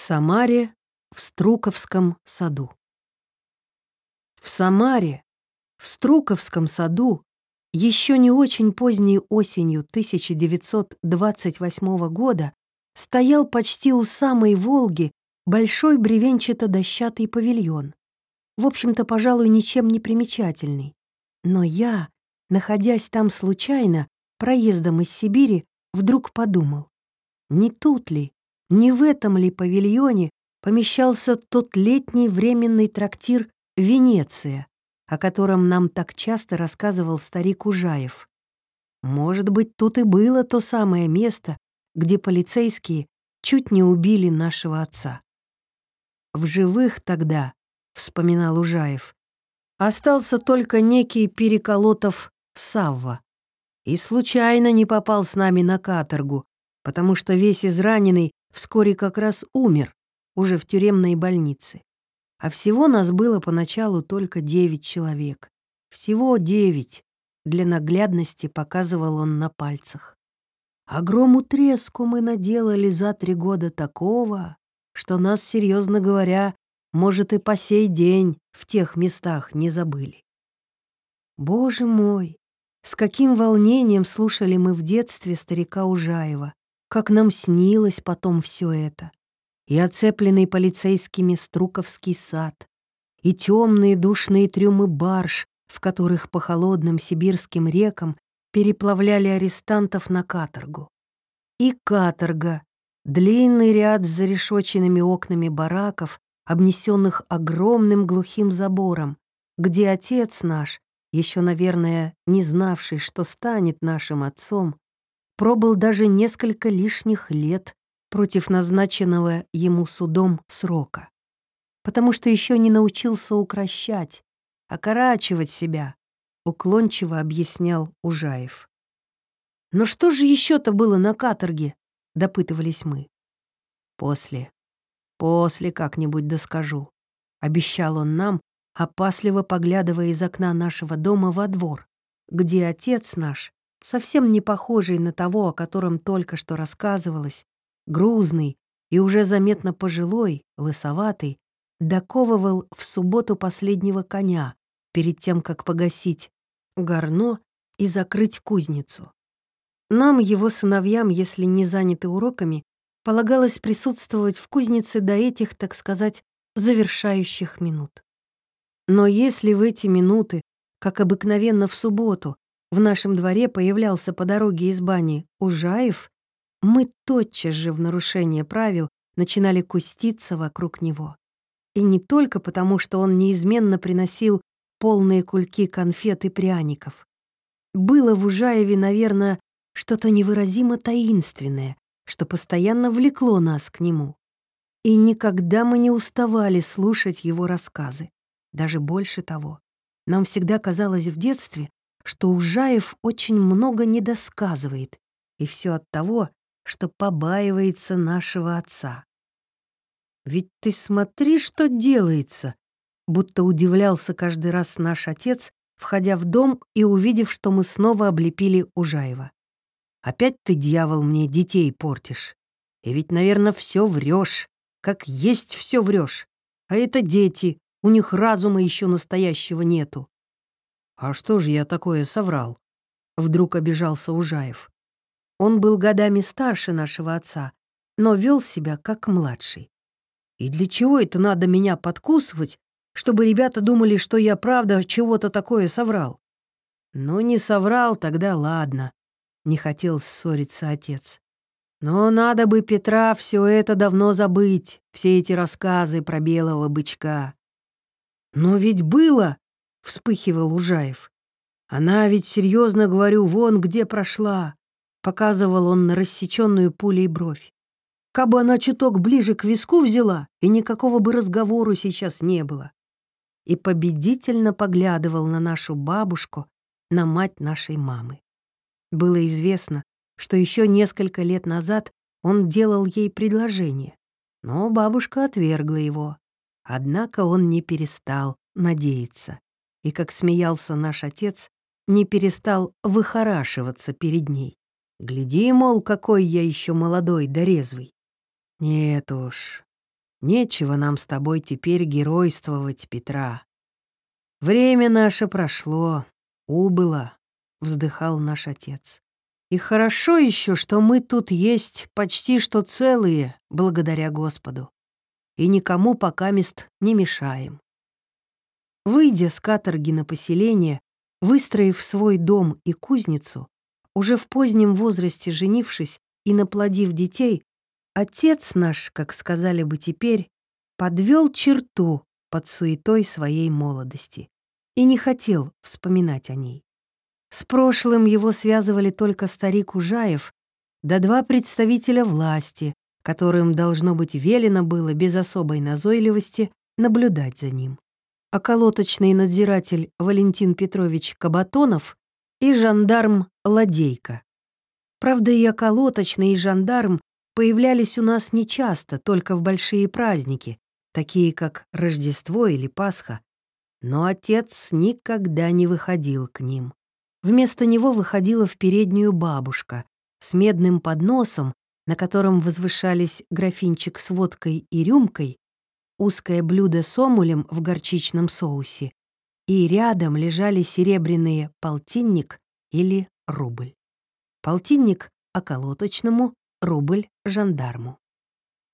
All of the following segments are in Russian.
Самаре, в Струковском саду. В Самаре, в Струковском саду, еще не очень поздней осенью 1928 года стоял почти у самой Волги большой бревенчато-дощатый павильон. В общем-то, пожалуй, ничем не примечательный. Но я, находясь там случайно, проездом из Сибири, вдруг подумал, не тут ли, не в этом ли павильоне помещался тот летний временный трактир «Венеция», о котором нам так часто рассказывал старик Ужаев. Может быть, тут и было то самое место, где полицейские чуть не убили нашего отца. В живых тогда, вспоминал Ужаев, остался только некий Переколотов Савва. И случайно не попал с нами на каторгу, потому что весь израненный вскоре как раз умер, уже в тюремной больнице. А всего нас было поначалу только девять человек. Всего девять. Для наглядности показывал он на пальцах. Огрому треску мы наделали за три года такого, что нас, серьезно говоря, может, и по сей день в тех местах не забыли. Боже мой, с каким волнением слушали мы в детстве старика Ужаева, как нам снилось потом все это. И оцепленный полицейскими Струковский сад, и темные душные трюмы барж, в которых по холодным сибирским рекам переплавляли арестантов на каторгу. И каторга, длинный ряд с зарешоченными окнами бараков, обнесенных огромным глухим забором, где отец наш, еще, наверное, не знавший, что станет нашим отцом, пробыл даже несколько лишних лет против назначенного ему судом срока, потому что еще не научился укращать, окорачивать себя, уклончиво объяснял Ужаев. «Но что же еще-то было на каторге?» — допытывались мы. «После. После как-нибудь доскажу», — обещал он нам, опасливо поглядывая из окна нашего дома во двор, где отец наш совсем не похожий на того, о котором только что рассказывалось, грузный и уже заметно пожилой, лысоватый, доковывал в субботу последнего коня перед тем, как погасить горно и закрыть кузницу. Нам, его сыновьям, если не заняты уроками, полагалось присутствовать в кузнице до этих, так сказать, завершающих минут. Но если в эти минуты, как обыкновенно в субботу, в нашем дворе появлялся по дороге из бани Ужаев, мы тотчас же в нарушение правил начинали куститься вокруг него. И не только потому, что он неизменно приносил полные кульки конфет и пряников. Было в Ужаеве, наверное, что-то невыразимо таинственное, что постоянно влекло нас к нему. И никогда мы не уставали слушать его рассказы. Даже больше того. Нам всегда казалось в детстве, что Ужаев очень много недосказывает, и все от того, что побаивается нашего отца. «Ведь ты смотри, что делается!» Будто удивлялся каждый раз наш отец, входя в дом и увидев, что мы снова облепили Ужаева. «Опять ты, дьявол, мне детей портишь. И ведь, наверное, все врешь, как есть все врешь. А это дети, у них разума еще настоящего нету. «А что же я такое соврал?» Вдруг обижался Ужаев. Он был годами старше нашего отца, но вел себя как младший. «И для чего это надо меня подкусывать, чтобы ребята думали, что я правда чего-то такое соврал?» «Ну, не соврал, тогда ладно», — не хотел ссориться отец. «Но надо бы Петра все это давно забыть, все эти рассказы про белого бычка». «Но ведь было!» — вспыхивал Ужаев. «Она ведь, серьезно говорю, вон где прошла!» — показывал он на рассеченную пулей бровь. «Кабы она чуток ближе к виску взяла, и никакого бы разговору сейчас не было!» И победительно поглядывал на нашу бабушку, на мать нашей мамы. Было известно, что еще несколько лет назад он делал ей предложение, но бабушка отвергла его. Однако он не перестал надеяться и, как смеялся наш отец, не перестал выхорашиваться перед ней. Гляди, мол, какой я еще молодой да резвый. Нет уж, Нечего нам с тобой теперь геройствовать, Петра. Время наше прошло, убыло, вздыхал наш отец. И хорошо еще, что мы тут есть почти что целые, благодаря Господу. И никому пока мест не мешаем. Выйдя с каторги на поселение, выстроив свой дом и кузницу, уже в позднем возрасте женившись и наплодив детей, отец наш, как сказали бы теперь, подвел черту под суетой своей молодости и не хотел вспоминать о ней. С прошлым его связывали только старик Ужаев да два представителя власти, которым, должно быть, велено было без особой назойливости наблюдать за ним. Околоточный надзиратель Валентин Петрович Кабатонов и жандарм Ладейка. Правда, и околоточный, и жандарм появлялись у нас нечасто, только в большие праздники, такие как Рождество или Пасха, но отец никогда не выходил к ним. Вместо него выходила в переднюю бабушка с медным подносом, на котором возвышались графинчик с водкой и рюмкой, узкое блюдо с омулем в горчичном соусе, и рядом лежали серебряные полтинник или рубль. Полтинник — околоточному, рубль — жандарму.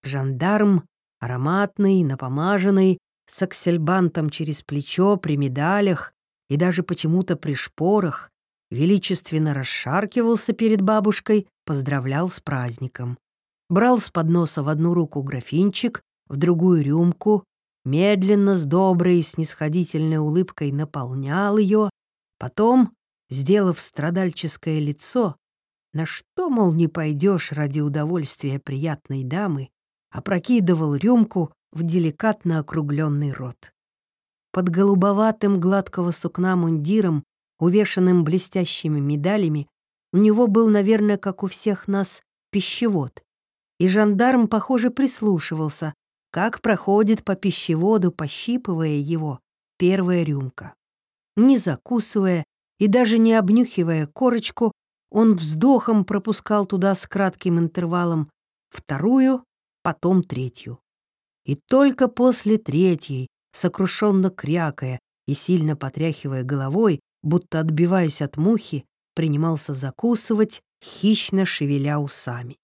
Жандарм — ароматный, напомаженный, с аксельбантом через плечо, при медалях и даже почему-то при шпорах, величественно расшаркивался перед бабушкой, поздравлял с праздником. Брал с подноса в одну руку графинчик, в другую рюмку, медленно, с доброй и снисходительной улыбкой наполнял ее, потом, сделав страдальческое лицо, на что, мол, не пойдешь ради удовольствия приятной дамы, опрокидывал рюмку в деликатно округленный рот. Под голубоватым гладкого сукна мундиром увешанным блестящими медалями, у него был, наверное, как у всех нас, пищевод. И жандарм, похоже, прислушивался, как проходит по пищеводу, пощипывая его, первая рюмка. Не закусывая и даже не обнюхивая корочку, он вздохом пропускал туда с кратким интервалом вторую, потом третью. И только после третьей, сокрушенно крякая и сильно потряхивая головой, будто отбиваясь от мухи, принимался закусывать, хищно шевеля усами.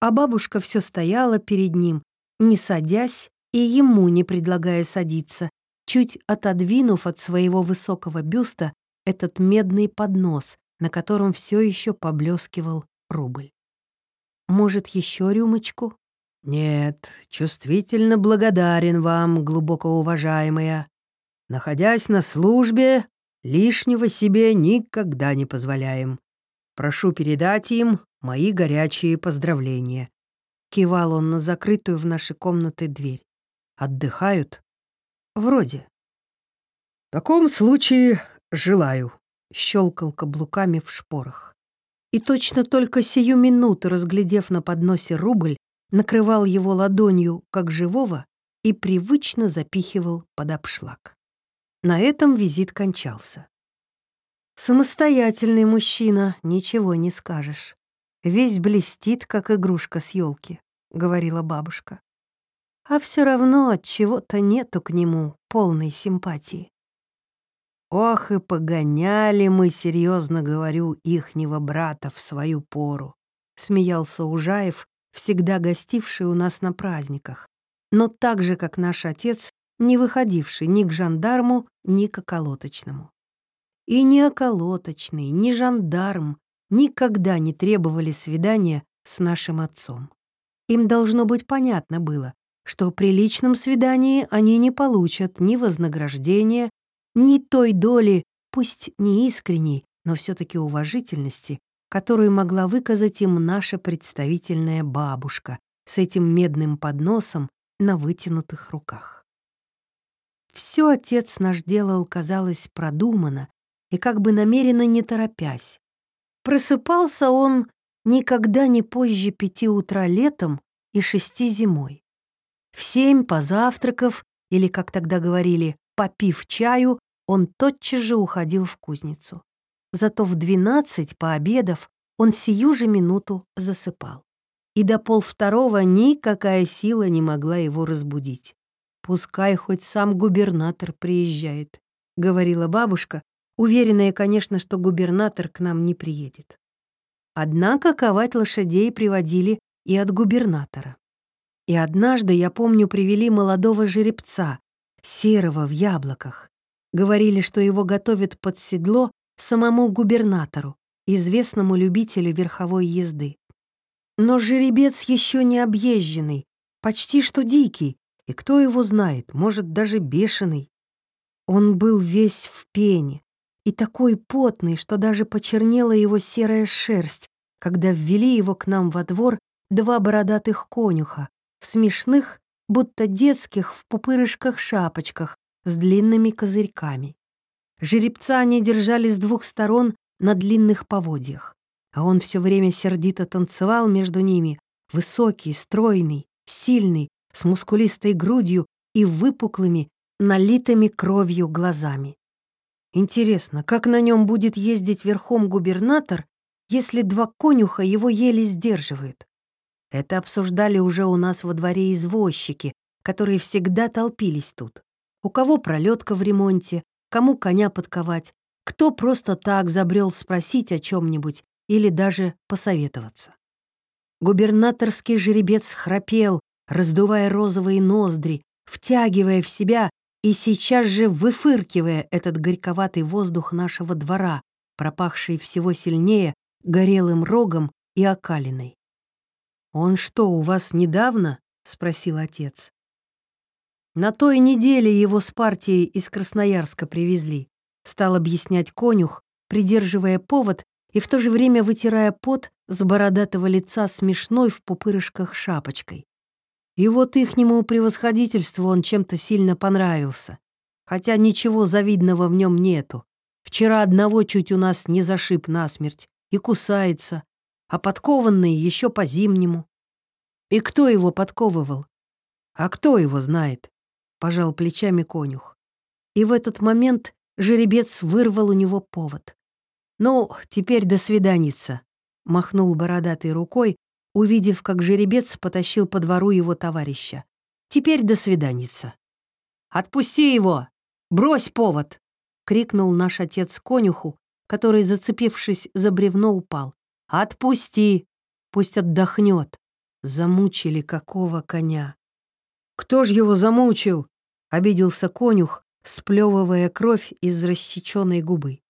А бабушка все стояла перед ним, не садясь и ему не предлагая садиться, чуть отодвинув от своего высокого бюста этот медный поднос, на котором все еще поблескивал рубль. «Может, еще рюмочку?» «Нет, чувствительно благодарен вам, глубоко уважаемая. Находясь на службе, лишнего себе никогда не позволяем. Прошу передать им мои горячие поздравления». Кивал он на закрытую в нашей комнаты дверь. «Отдыхают?» «Вроде». «В таком случае желаю», — щелкал каблуками в шпорах. И точно только сию минуту, разглядев на подносе рубль, накрывал его ладонью, как живого, и привычно запихивал под обшлаг. На этом визит кончался. Самостоятельный мужчина, ничего не скажешь. Весь блестит, как игрушка с елки, говорила бабушка. А все равно от чего-то нету к нему полной симпатии. Ох, и погоняли мы, серьезно говорю, ихнего брата в свою пору, смеялся Ужаев, всегда гостивший у нас на праздниках, но так же, как наш отец, не выходивший ни к жандарму, ни к околоточному. И ни околоточный, ни жандарм никогда не требовали свидания с нашим отцом. Им должно быть понятно было, что при личном свидании они не получат ни вознаграждения, ни той доли, пусть не искренней, но все таки уважительности, которую могла выказать им наша представительная бабушка с этим медным подносом на вытянутых руках. Все отец наш делал, казалось, продуманно и как бы намеренно не торопясь. Просыпался он никогда не позже пяти утра летом и шести зимой. В семь, позавтракав, или, как тогда говорили, попив чаю, он тотчас же уходил в кузницу. Зато в двенадцать, пообедав, он сию же минуту засыпал. и до полвторого никакая сила не могла его разбудить. «Пускай хоть сам губернатор приезжает», — говорила бабушка, уверенная, конечно, что губернатор к нам не приедет. Однако ковать лошадей приводили и от губернатора. И однажды, я помню, привели молодого жеребца, серого в яблоках. Говорили, что его готовят под седло самому губернатору, известному любителю верховой езды. Но жеребец еще не объезженный, почти что дикий, и кто его знает, может, даже бешеный. Он был весь в пене и такой потный, что даже почернела его серая шерсть, когда ввели его к нам во двор два бородатых конюха в смешных, будто детских, в пупырышках-шапочках с длинными козырьками. Жеребца они держали с двух сторон на длинных поводьях, а он все время сердито танцевал между ними, высокий, стройный, сильный, с мускулистой грудью и выпуклыми, налитыми кровью глазами. Интересно, как на нем будет ездить верхом губернатор, если два конюха его еле сдерживают? Это обсуждали уже у нас во дворе извозчики, которые всегда толпились тут. У кого пролетка в ремонте, кому коня подковать, кто просто так забрел спросить о чем-нибудь или даже посоветоваться. Губернаторский жеребец храпел, раздувая розовые ноздри, втягивая в себя и сейчас же выфыркивая этот горьковатый воздух нашего двора, пропахший всего сильнее горелым рогом и окалиной. «Он что, у вас недавно?» — спросил отец. «На той неделе его с партией из Красноярска привезли», — стал объяснять конюх, придерживая повод и в то же время вытирая пот с бородатого лица смешной в пупырышках шапочкой. И вот ихнему превосходительству он чем-то сильно понравился. Хотя ничего завидного в нем нету. Вчера одного чуть у нас не зашиб насмерть и кусается, а подкованный еще по-зимнему. И кто его подковывал? А кто его знает? Пожал плечами конюх. И в этот момент жеребец вырвал у него повод. «Ну, теперь до свиданица», — махнул бородатой рукой, увидев, как жеребец потащил по двору его товарища. «Теперь до свиданица». «Отпусти его! Брось повод!» — крикнул наш отец конюху, который, зацепившись за бревно, упал. «Отпусти! Пусть отдохнет!» Замучили какого коня? «Кто ж его замучил?» — обиделся конюх, сплевывая кровь из рассеченной губы.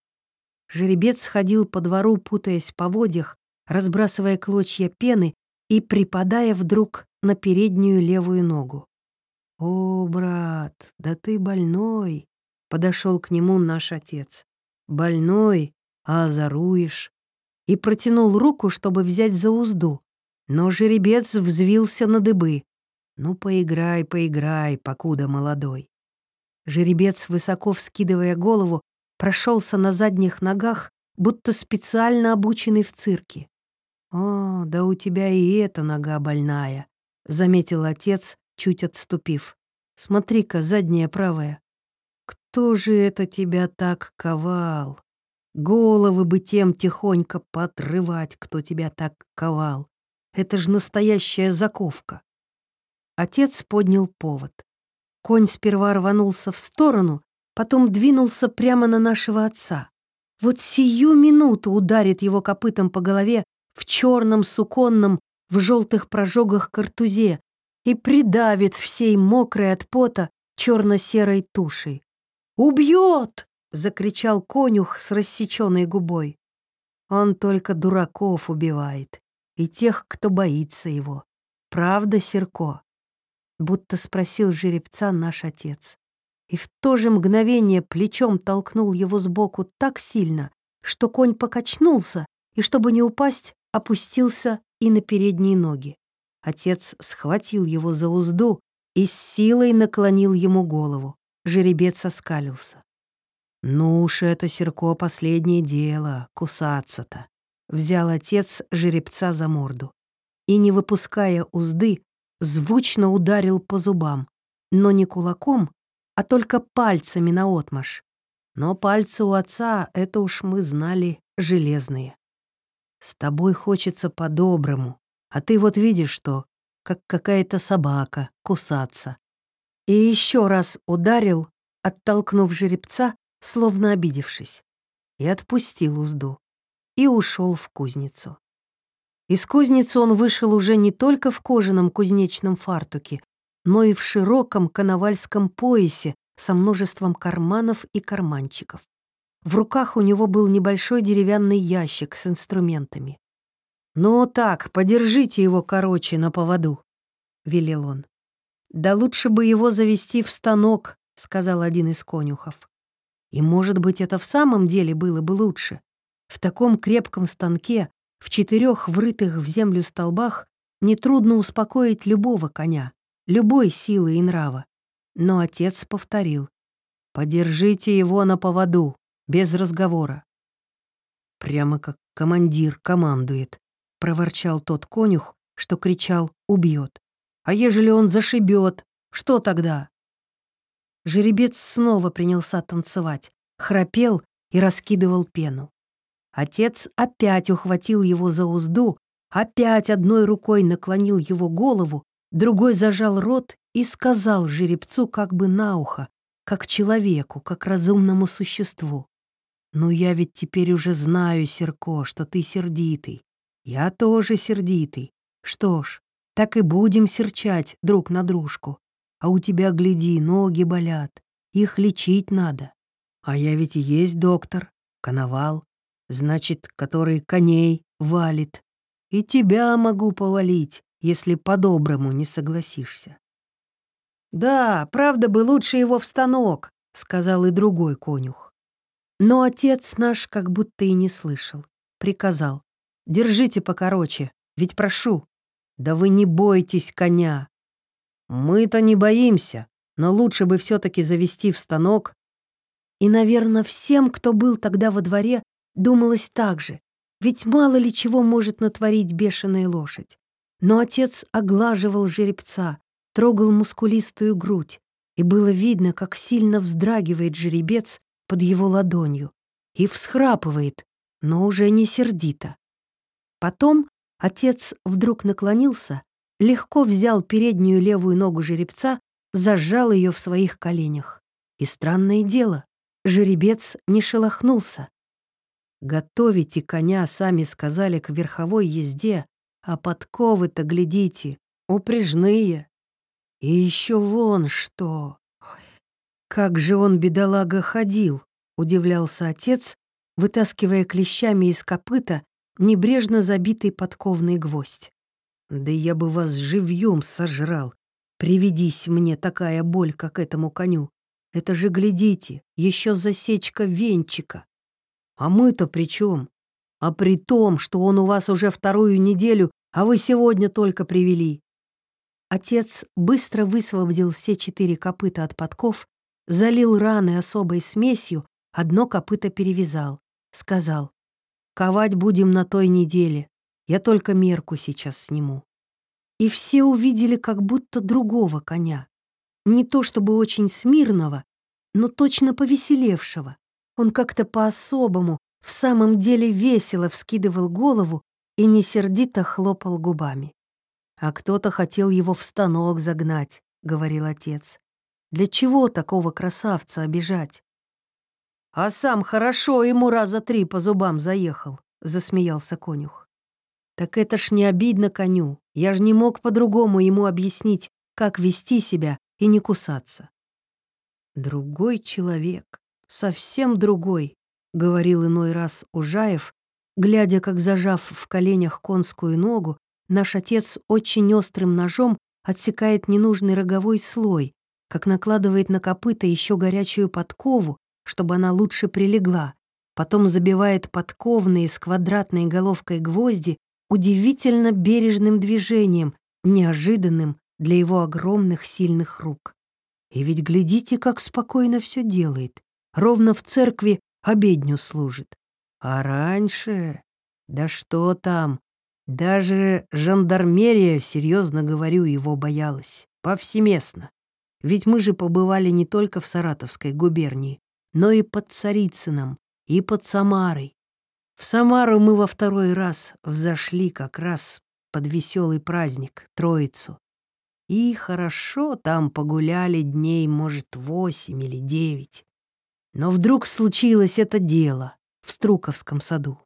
Жеребец ходил по двору, путаясь по водях, разбрасывая клочья пены и припадая вдруг на переднюю левую ногу. «О, брат, да ты больной!» — подошел к нему наш отец. «Больной, а озоруешь и протянул руку, чтобы взять за узду. Но жеребец взвился на дыбы. «Ну, поиграй, поиграй, покуда молодой». Жеребец, высоко вскидывая голову, прошелся на задних ногах, будто специально обученный в цирке. «О, да у тебя и эта нога больная», — заметил отец, чуть отступив. «Смотри-ка, задняя правая. Кто же это тебя так ковал?» Головы бы тем тихонько поотрывать, кто тебя так ковал. Это ж настоящая заковка. Отец поднял повод. Конь сперва рванулся в сторону, потом двинулся прямо на нашего отца. Вот сию минуту ударит его копытом по голове в черном суконном, в желтых прожогах картузе и придавит всей мокрой от пота черно-серой тушей. «Убьет!» — закричал конюх с рассеченной губой. Он только дураков убивает и тех, кто боится его. Правда, Серко? Будто спросил жеребца наш отец. И в то же мгновение плечом толкнул его сбоку так сильно, что конь покачнулся и, чтобы не упасть, опустился и на передние ноги. Отец схватил его за узду и с силой наклонил ему голову. Жеребец оскалился. «Ну уж это, Серко, последнее дело, кусаться-то», — взял отец жеребца за морду. И, не выпуская узды, звучно ударил по зубам, но не кулаком, а только пальцами наотмашь. Но пальцы у отца, это уж мы знали, железные. «С тобой хочется по-доброму», А ты вот видишь, что, как какая-то собака, кусаться. И еще раз ударил, оттолкнув жеребца, словно обидевшись, и отпустил узду, и ушел в кузницу. Из кузницы он вышел уже не только в кожаном кузнечном фартуке, но и в широком коновальском поясе со множеством карманов и карманчиков. В руках у него был небольшой деревянный ящик с инструментами. «Ну так, подержите его короче на поводу», — велел он. «Да лучше бы его завести в станок», — сказал один из конюхов. И, может быть, это в самом деле было бы лучше. В таком крепком станке, в четырех врытых в землю столбах, нетрудно успокоить любого коня, любой силы и нрава. Но отец повторил. «Подержите его на поводу, без разговора». Прямо как командир командует, проворчал тот конюх, что кричал «убьет». «А ежели он зашибет, что тогда?» Жеребец снова принялся танцевать, храпел и раскидывал пену. Отец опять ухватил его за узду, опять одной рукой наклонил его голову, другой зажал рот и сказал жеребцу как бы на ухо, как человеку, как разумному существу. «Ну я ведь теперь уже знаю, Серко, что ты сердитый. Я тоже сердитый. Что ж, так и будем серчать друг на дружку. А у тебя, гляди, ноги болят. Их лечить надо. А я ведь и есть доктор, коновал, значит, который коней валит. И тебя могу повалить, если по-доброму не согласишься. «Да, правда бы лучше его в станок», — сказал и другой конюх. Но отец наш как будто и не слышал. Приказал. Держите покороче, ведь прошу. Да вы не бойтесь коня. Мы-то не боимся, но лучше бы все таки завести в станок. И, наверное, всем, кто был тогда во дворе, думалось так же, ведь мало ли чего может натворить бешеная лошадь. Но отец оглаживал жеребца, трогал мускулистую грудь, и было видно, как сильно вздрагивает жеребец под его ладонью и всхрапывает, но уже не сердито. Потом отец вдруг наклонился, легко взял переднюю левую ногу жеребца, зажал ее в своих коленях. И странное дело, жеребец не шелохнулся. Готовите коня, сами сказали, к верховой езде, а подковы-то, глядите, упряжные. И еще вон что. Как же он, бедолага, ходил, удивлялся отец, вытаскивая клещами из копыта небрежно забитый подковный гвоздь. «Да я бы вас живьем сожрал. Приведись мне такая боль, как этому коню. Это же, глядите, еще засечка венчика. А мы-то при чем? А при том, что он у вас уже вторую неделю, а вы сегодня только привели». Отец быстро высвободил все четыре копыта от подков, залил раны особой смесью, одно копыто перевязал. Сказал, Ковать будем на той неделе. Я только мерку сейчас сниму. И все увидели как будто другого коня. Не то чтобы очень смирного, но точно повеселевшего. Он как-то по-особому, в самом деле весело вскидывал голову и несердито хлопал губами. «А кто-то хотел его в станок загнать», — говорил отец. «Для чего такого красавца обижать? А сам хорошо ему раза три по зубам заехал, засмеялся конюх. Так это ж не обидно коню. Я ж не мог по-другому ему объяснить, как вести себя и не кусаться. Другой человек, совсем другой, говорил иной раз Ужаев, глядя, как зажав в коленях конскую ногу, наш отец очень острым ножом отсекает ненужный роговой слой, как накладывает на копыта еще горячую подкову, чтобы она лучше прилегла, потом забивает подковные с квадратной головкой гвозди удивительно бережным движением, неожиданным для его огромных сильных рук. И ведь глядите, как спокойно все делает. Ровно в церкви обедню служит. А раньше... Да что там? Даже жандармерия, серьезно говорю, его боялась. Повсеместно. Ведь мы же побывали не только в Саратовской губернии, но и под Царицыном, и под Самарой. В Самару мы во второй раз взошли как раз под веселый праздник, Троицу. И хорошо там погуляли дней, может, восемь или девять. Но вдруг случилось это дело в Струковском саду.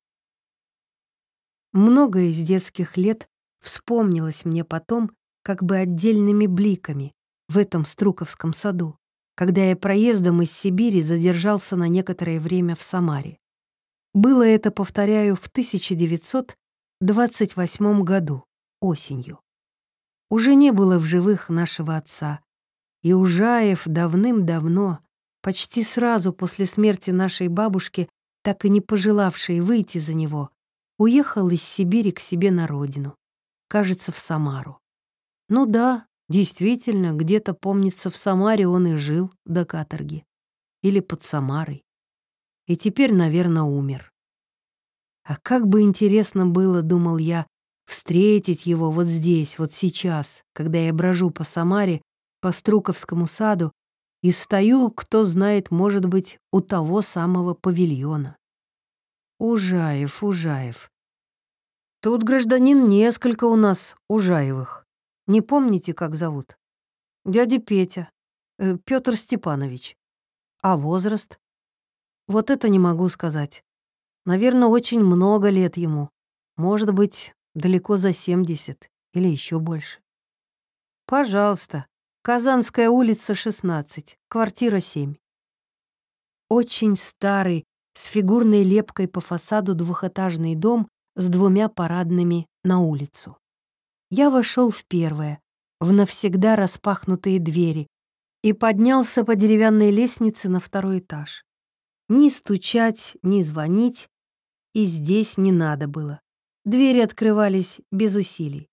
Многое из детских лет вспомнилось мне потом как бы отдельными бликами в этом Струковском саду, когда я проездом из Сибири задержался на некоторое время в Самаре. Было это, повторяю, в 1928 году, осенью. Уже не было в живых нашего отца, и Ужаев давным-давно, почти сразу после смерти нашей бабушки, так и не пожелавшей выйти за него, уехал из Сибири к себе на родину, кажется, в Самару. Ну да, действительно, где-то, помнится, в Самаре он и жил до каторги. Или под Самарой. И теперь, наверное, умер. А как бы интересно было, думал я, встретить его вот здесь, вот сейчас, когда я брожу по Самаре, по Струковскому саду и стою, кто знает, может быть, у того самого павильона. Ужаев, Ужаев. Тут, гражданин, несколько у нас Ужаевых. Не помните, как зовут? Дядя Петя, э, Петр Степанович. А возраст? Вот это не могу сказать. Наверное, очень много лет ему. Может быть, далеко за 70 или еще больше. Пожалуйста. Казанская улица, 16, квартира 7. Очень старый, с фигурной лепкой по фасаду двухэтажный дом с двумя парадными на улицу. Я вошел в первое, в навсегда распахнутые двери, и поднялся по деревянной лестнице на второй этаж. Ни стучать, ни звонить, и здесь не надо было. Двери открывались без усилий.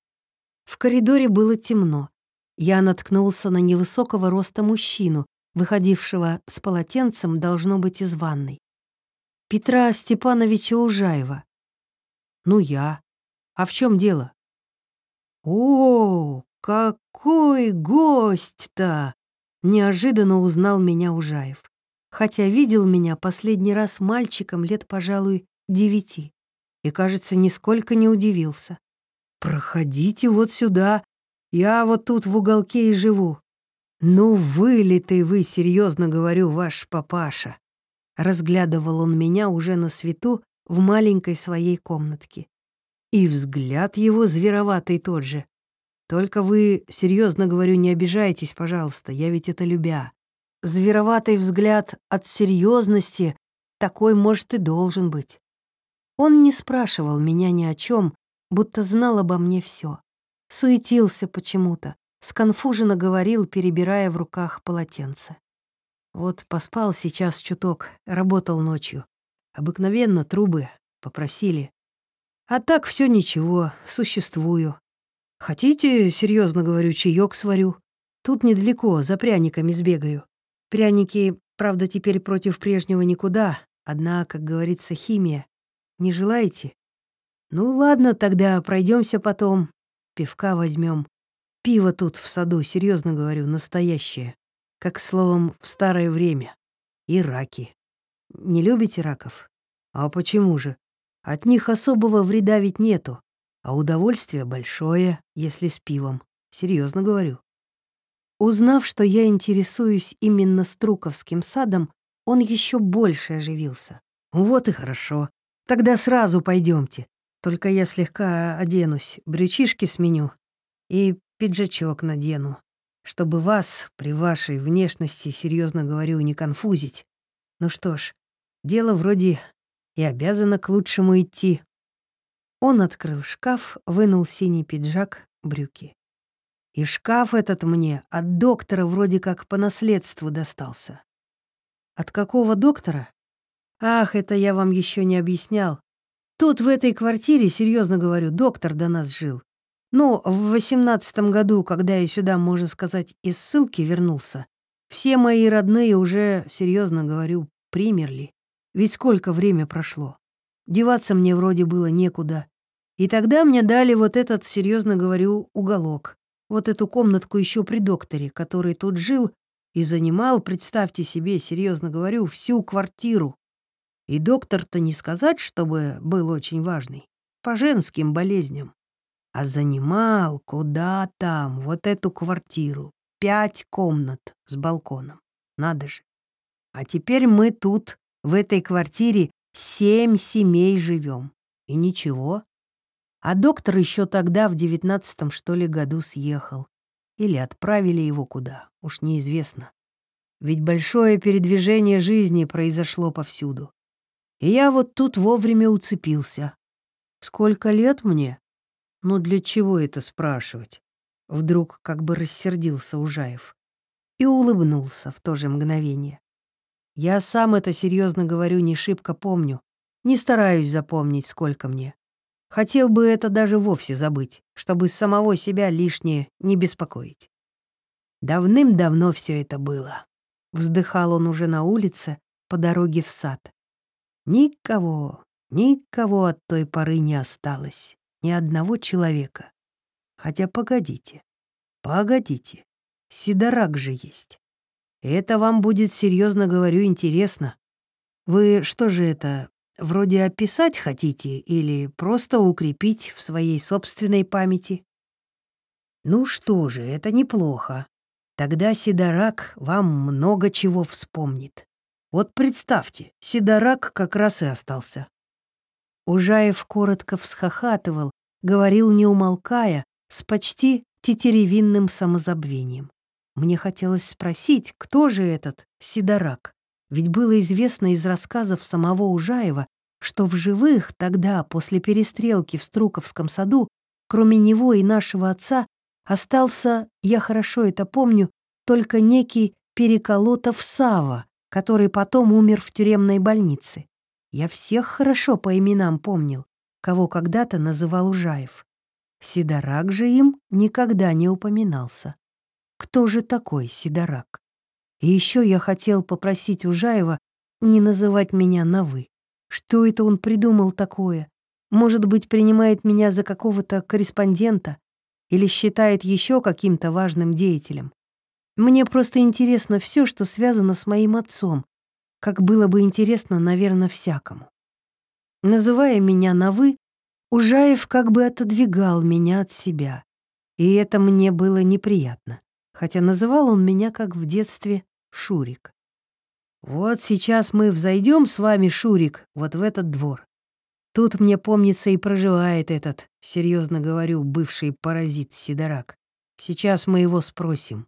В коридоре было темно. Я наткнулся на невысокого роста мужчину, выходившего с полотенцем, должно быть, из ванной. Петра Степановича Ужаева. Ну, я. А в чем дело? О, какой гость-то! Неожиданно узнал меня Ужаев. Хотя видел меня последний раз мальчиком лет, пожалуй, девяти. И, кажется, нисколько не удивился. «Проходите вот сюда. Я вот тут в уголке и живу». «Ну, вылитый вы, серьезно говорю, ваш папаша. Разглядывал он меня уже на свету в маленькой своей комнатке. И взгляд его звероватый тот же. Только вы, серьезно говорю, не обижайтесь, пожалуйста, я ведь это любя. Звероватый взгляд от серьезности такой, может, и должен быть. Он не спрашивал меня ни о чем, будто знал обо мне все. Суетился почему-то, сконфуженно говорил, перебирая в руках полотенце. Вот поспал сейчас чуток, работал ночью. Обыкновенно трубы попросили. А так все ничего, существую. Хотите, серьезно говорю, чаек сварю? Тут недалеко, за пряниками сбегаю. Пряники, правда, теперь против прежнего никуда. Одна, как говорится, химия. Не желаете? Ну ладно, тогда пройдемся потом. Пивка возьмем. Пиво тут в саду, серьезно говорю, настоящее как словом в старое время. И раки. Не любите раков? А почему же? От них особого вреда ведь нету, а удовольствие большое, если с пивом. Серьезно говорю. Узнав, что я интересуюсь именно Струковским садом, он еще больше оживился. Вот и хорошо. Тогда сразу пойдемте. Только я слегка оденусь, брючишки сменю и пиджачок надену чтобы вас при вашей внешности, серьезно говорю, не конфузить. Ну что ж, дело вроде и обязано к лучшему идти. Он открыл шкаф, вынул синий пиджак, брюки. И шкаф этот мне от доктора вроде как по наследству достался. От какого доктора? Ах, это я вам еще не объяснял. Тут в этой квартире, серьезно говорю, доктор до нас жил. Ну, в восемнадцатом году, когда я сюда, можно сказать, из ссылки вернулся, все мои родные уже, серьезно говорю, примерли. Ведь сколько время прошло. Деваться мне вроде было некуда. И тогда мне дали вот этот, серьезно говорю, уголок. Вот эту комнатку еще при докторе, который тут жил и занимал, представьте себе, серьезно говорю, всю квартиру. И доктор-то не сказать, чтобы был очень важный. По женским болезням. А занимал куда там, вот эту квартиру. Пять комнат с балконом. Надо же. А теперь мы тут, в этой квартире, семь семей живем. И ничего. А доктор еще тогда, в девятнадцатом, что ли, году съехал. Или отправили его куда, уж неизвестно. Ведь большое передвижение жизни произошло повсюду. И я вот тут вовремя уцепился. Сколько лет мне? Ну для чего это спрашивать? Вдруг как бы рассердился Ужаев. И улыбнулся в то же мгновение. Я сам это серьезно говорю, не шибко помню. Не стараюсь запомнить, сколько мне. Хотел бы это даже вовсе забыть, чтобы самого себя лишнее не беспокоить. Давным-давно все это было. Вздыхал он уже на улице по дороге в сад. Никого, никого от той поры не осталось. Ни одного человека. Хотя погодите, погодите. Сидорак же есть. Это вам будет, серьезно говорю, интересно. Вы что же это, Вроде описать хотите или просто укрепить в своей собственной памяти? Ну что же, это неплохо. Тогда Сидорак вам много чего вспомнит. Вот представьте, Сидорак как раз и остался. Ужаев коротко всхохатывал, говорил не умолкая, с почти тетеревинным самозабвением. Мне хотелось спросить, кто же этот Сидорак? Ведь было известно из рассказов самого Ужаева, что в живых тогда, после перестрелки в Струковском саду, кроме него и нашего отца, остался, я хорошо это помню, только некий Переколотов Сава, который потом умер в тюремной больнице. Я всех хорошо по именам помнил, кого когда-то называл Ужаев. Сидорак же им никогда не упоминался. Кто же такой Сидорак? И еще я хотел попросить Ужаева не называть меня на «вы». Что это он придумал такое? Может быть, принимает меня за какого-то корреспондента или считает еще каким-то важным деятелем? Мне просто интересно все, что связано с моим отцом, как было бы интересно, наверное, всякому. Называя меня на «вы», Ужаев как бы отодвигал меня от себя, и это мне было неприятно, хотя называл он меня, как в детстве, Шурик. Вот сейчас мы взойдем с вами, Шурик, вот в этот двор. Тут, мне помнится, и проживает этот, серьезно говорю, бывший паразит Сидорак. Сейчас мы его спросим.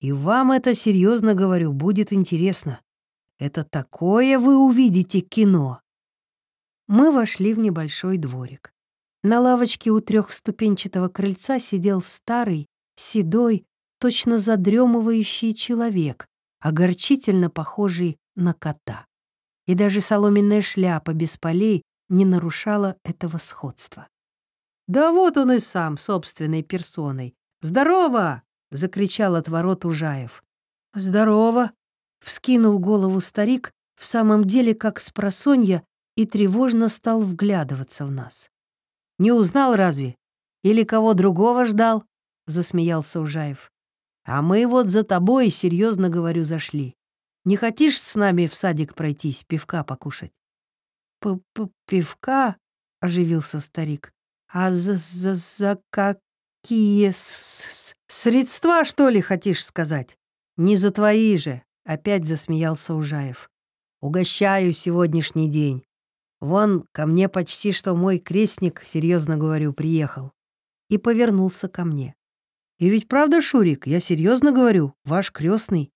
И вам это, серьезно говорю, будет интересно. Это такое вы увидите кино. Мы вошли в небольшой дворик. На лавочке у трехступенчатого крыльца сидел старый, седой, точно задремывающий человек огорчительно похожий на кота. И даже соломенная шляпа без полей не нарушала этого сходства. «Да вот он и сам, собственной персоной. Здорово!» — закричал от ворот Ужаев. «Здорово!» — вскинул голову старик, в самом деле как спросонья, и тревожно стал вглядываться в нас. «Не узнал разве? Или кого другого ждал?» — засмеялся Ужаев. А мы вот за тобой, серьезно говорю, зашли. Не хотишь с нами в садик пройтись, пивка покушать? П -п Пивка? оживился старик. А за, за, за какие с -с средства, что ли, хотишь сказать? Не за твои же, опять засмеялся Ужаев. Угощаю сегодняшний день. Вон ко мне почти что мой крестник, серьезно говорю, приехал. И повернулся ко мне. И ведь правда, Шурик, я серьезно говорю, ваш крестный.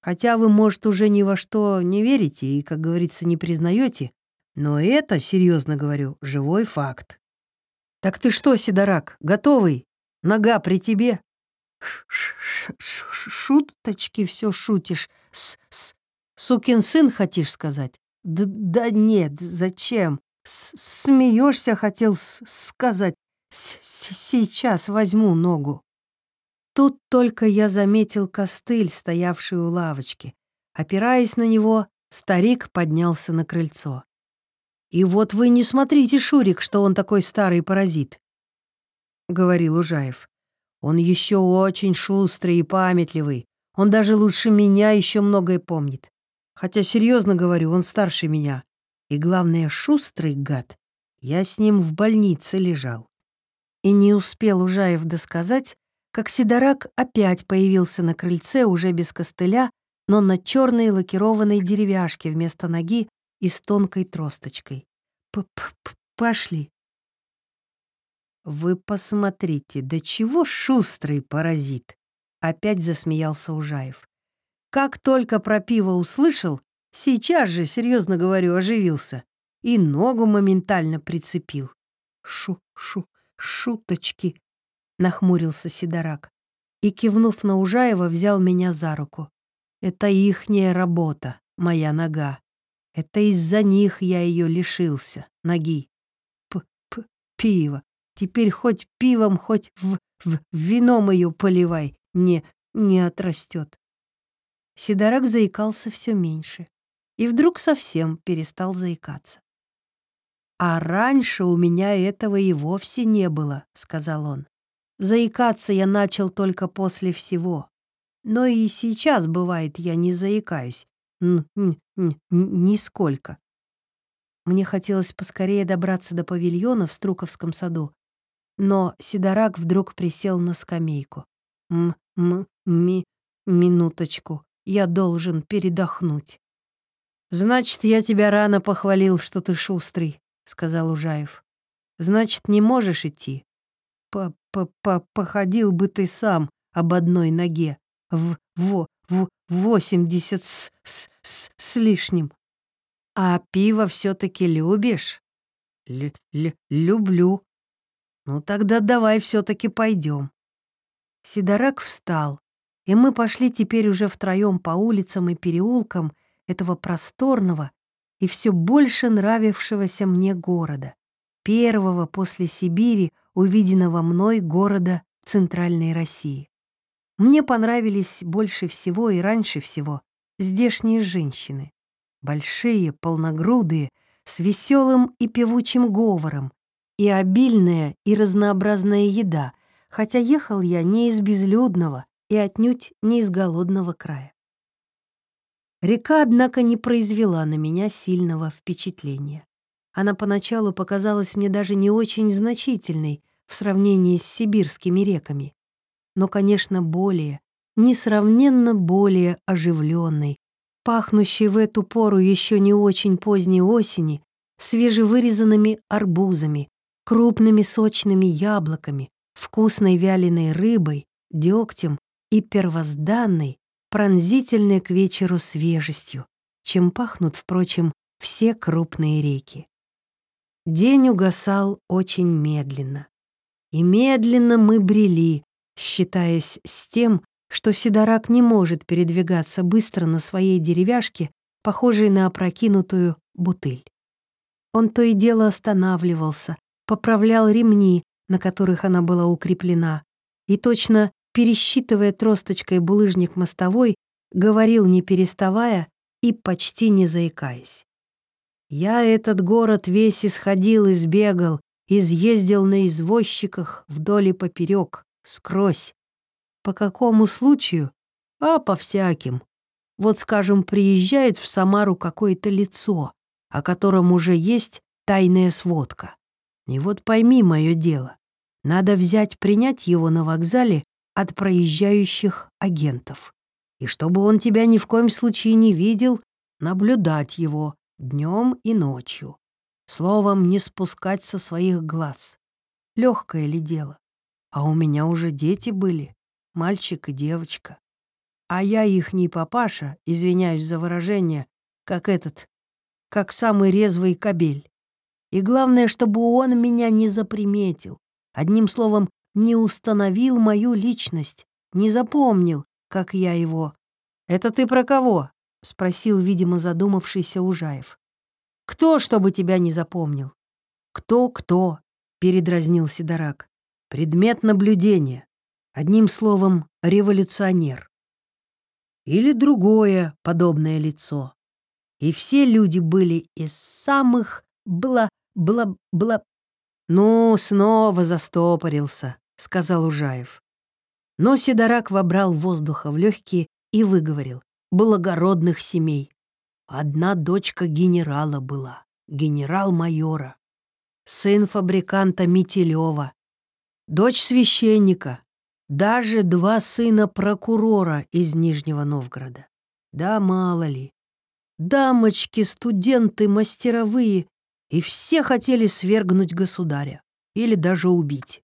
Хотя вы, может, уже ни во что не верите и, как говорится, не признаете, но это, серьезно говорю, живой факт. Так ты что, Сидорак, готовый? Нога при тебе? Ш Шуточки все шутишь. С -с Сукин сын, хотишь сказать? Д да нет, зачем? С Смеешься, хотел сказать. С Сейчас возьму ногу. Тут только я заметил костыль, стоявший у лавочки. Опираясь на него, старик поднялся на крыльцо. «И вот вы не смотрите, Шурик, что он такой старый паразит», — говорил Ужаев. «Он еще очень шустрый и памятливый. Он даже лучше меня еще многое помнит. Хотя, серьезно говорю, он старше меня. И главное, шустрый гад. Я с ним в больнице лежал. И не успел Ужаев досказать, как Сидорак опять появился на крыльце уже без костыля, но на черной лакированной деревяшке вместо ноги и с тонкой тросточкой. П -п -п «Пошли». «Вы посмотрите, да чего шустрый паразит!» Опять засмеялся Ужаев. Как только про пиво услышал, сейчас же, серьезно говорю, оживился и ногу моментально прицепил. Шу-шу, шуточки, нахмурился Сидорак и, кивнув на Ужаева, взял меня за руку. Это ихняя работа, моя нога. Это из-за них я ее лишился, ноги. П-п пиво. Теперь хоть пивом, хоть в, в вином ее поливай, не, не отрастет. Сидорак заикался все меньше и вдруг совсем перестал заикаться. «А раньше у меня этого и вовсе не было», — сказал он. «Заикаться я начал только после всего. Но и сейчас, бывает, я не заикаюсь. Н -н -н Нисколько». Мне хотелось поскорее добраться до павильона в Струковском саду, но Сидорак вдруг присел на скамейку. «М-м-ми... минуточку, я должен передохнуть». «Значит, я тебя рано похвалил, что ты шустрый», — сказал Ужаев. «Значит, не можешь идти? П -п -п Походил бы ты сам об одной ноге в, в, в восемьдесят с, с, с, с лишним. А пиво все-таки любишь? Л -л Люблю. Ну тогда давай все-таки пойдем. Сидорак встал, и мы пошли теперь уже втроем по улицам и переулкам этого просторного, и все больше нравившегося мне города, первого после Сибири увиденного мной города Центральной России. Мне понравились больше всего и раньше всего здешние женщины. Большие, полногрудые, с веселым и певучим говором, и обильная и разнообразная еда, хотя ехал я не из безлюдного и отнюдь не из голодного края. Река, однако, не произвела на меня сильного впечатления. Она поначалу показалась мне даже не очень значительной в сравнении с сибирскими реками, но, конечно, более, несравненно более оживленной, пахнущей в эту пору еще не очень поздней осени свежевырезанными арбузами, крупными сочными яблоками, вкусной вяленой рыбой, дегтем и первозданной, пронзительной к вечеру свежестью, чем пахнут, впрочем, все крупные реки. День угасал очень медленно. И медленно мы брели, считаясь с тем, что Сидорак не может передвигаться быстро на своей деревяшке, похожей на опрокинутую бутыль. Он то и дело останавливался, поправлял ремни, на которых она была укреплена, и точно пересчитывая тросточкой булыжник мостовой, говорил не переставая и почти не заикаясь. «Я этот город весь исходил и сбегал, изъездил на извозчиках вдоль и поперек, скрозь. По какому случаю? А по всяким. Вот, скажем, приезжает в Самару какое-то лицо, о котором уже есть тайная сводка. И вот пойми мое дело. Надо взять, принять его на вокзале от проезжающих агентов. И чтобы он тебя ни в коем случае не видел, наблюдать его днем и ночью. Словом, не спускать со своих глаз. Легкое ли дело? А у меня уже дети были, мальчик и девочка. А я ихний папаша, извиняюсь за выражение, как этот, как самый резвый кобель. И главное, чтобы он меня не заприметил. Одним словом, не установил мою личность, не запомнил, как я его. «Это ты про кого?» — спросил, видимо, задумавшийся Ужаев. «Кто, чтобы тебя не запомнил?» «Кто-кто?» — передразнил Сидорак. «Предмет наблюдения. Одним словом, революционер. Или другое подобное лицо. И все люди были из самых бла-бла-бла... Ну, снова застопорился. — сказал Ужаев. Но Сидорак вобрал воздуха в легкие и выговорил. Благородных семей. Одна дочка генерала была, генерал-майора. Сын фабриканта Метелева. дочь священника, даже два сына прокурора из Нижнего Новгорода. Да мало ли. Дамочки, студенты, мастеровые, и все хотели свергнуть государя или даже убить.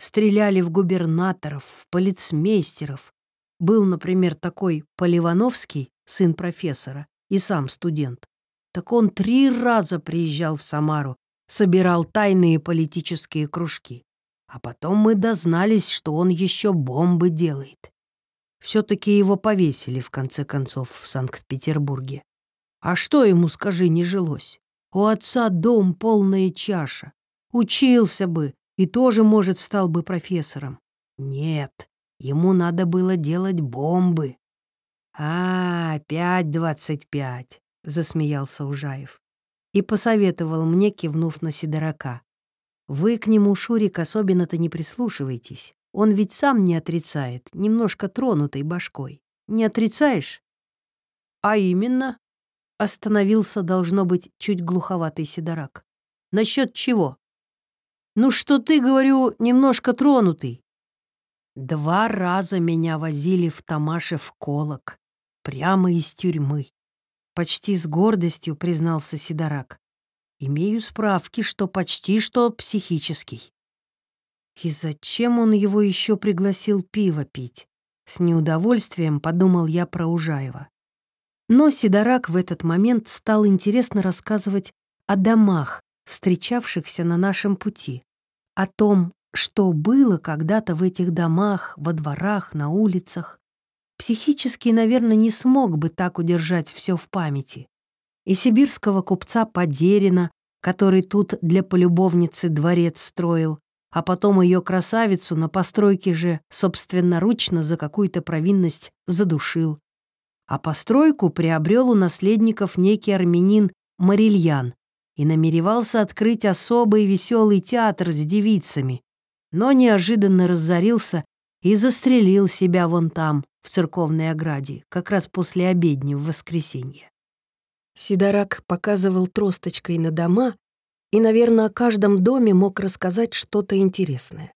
Стреляли в губернаторов, в полицмейстеров. Был, например, такой Поливановский, сын профессора, и сам студент. Так он три раза приезжал в Самару, собирал тайные политические кружки. А потом мы дознались, что он еще бомбы делает. Все-таки его повесили, в конце концов, в Санкт-Петербурге. А что ему, скажи, не жилось? У отца дом полная чаша. Учился бы и тоже, может, стал бы профессором. Нет, ему надо было делать бомбы. «А, опять двадцать пять», — засмеялся Ужаев. И посоветовал мне, кивнув на Сидорака. «Вы к нему, Шурик, особенно-то не прислушивайтесь. Он ведь сам не отрицает, немножко тронутой башкой. Не отрицаешь?» «А именно?» Остановился, должно быть, чуть глуховатый Сидорак. «Насчет чего?» «Ну что ты, говорю, немножко тронутый?» Два раза меня возили в Тамашев колок, прямо из тюрьмы. Почти с гордостью признался Сидорак. Имею справки, что почти что психический. И зачем он его еще пригласил пиво пить? С неудовольствием подумал я про Ужаева. Но Сидорак в этот момент стал интересно рассказывать о домах, встречавшихся на нашем пути, о том, что было когда-то в этих домах, во дворах, на улицах. Психически, наверное, не смог бы так удержать все в памяти. И сибирского купца Подерина, который тут для полюбовницы дворец строил, а потом ее красавицу на постройке же собственноручно за какую-то провинность задушил а постройку приобрел у наследников некий армянин Марильян и намеревался открыть особый веселый театр с девицами, но неожиданно разорился и застрелил себя вон там, в церковной ограде, как раз после обедни в воскресенье. Сидорак показывал тросточкой на дома и, наверное, о каждом доме мог рассказать что-то интересное.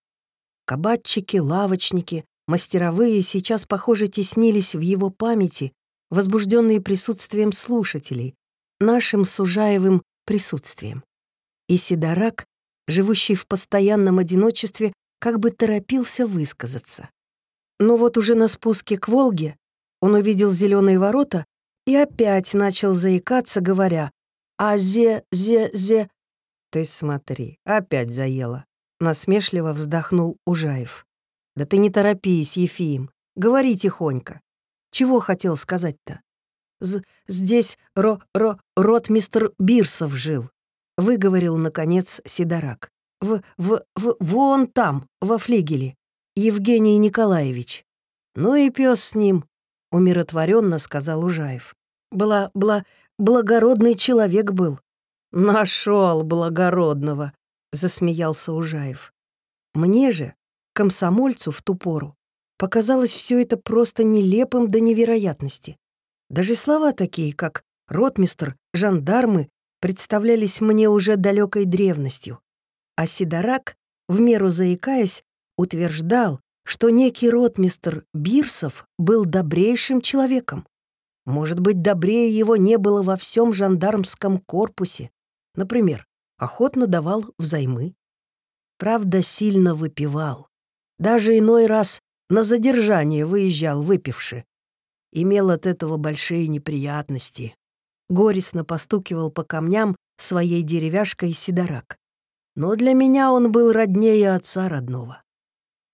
Кабатчики, лавочники, мастеровые сейчас, похоже, теснились в его памяти возбужденные присутствием слушателей, нашим Сужаевым присутствием. И Сидорак, живущий в постоянном одиночестве, как бы торопился высказаться. Но вот уже на спуске к Волге он увидел зеленые ворота и опять начал заикаться, говоря «А зе, зе, зе...» «Ты смотри, опять заела», — насмешливо вздохнул Ужаев. «Да ты не торопись, Ефим, говори тихонько. Чего хотел сказать-то? «Здесь ро-ро рот мистер Бирсов жил», — выговорил, наконец, Сидорак. «В, в, в, вон там, во флигеле, Евгений Николаевич». «Ну и пес с ним», — умиротворенно сказал Ужаев. «Была, была, благородный человек был». Нашел благородного», — засмеялся Ужаев. «Мне же, комсомольцу в ту пору, Показалось все это просто нелепым до невероятности. Даже слова такие, как «ротмистр», «жандармы» представлялись мне уже далекой древностью. А Сидорак, в меру заикаясь, утверждал, что некий ротмистр Бирсов был добрейшим человеком. Может быть, добрее его не было во всем жандармском корпусе. Например, охотно давал взаймы. Правда, сильно выпивал. Даже иной раз на задержание выезжал выпивши. Имел от этого большие неприятности. Горестно постукивал по камням своей деревяшкой Сидорак. Но для меня он был роднее отца родного.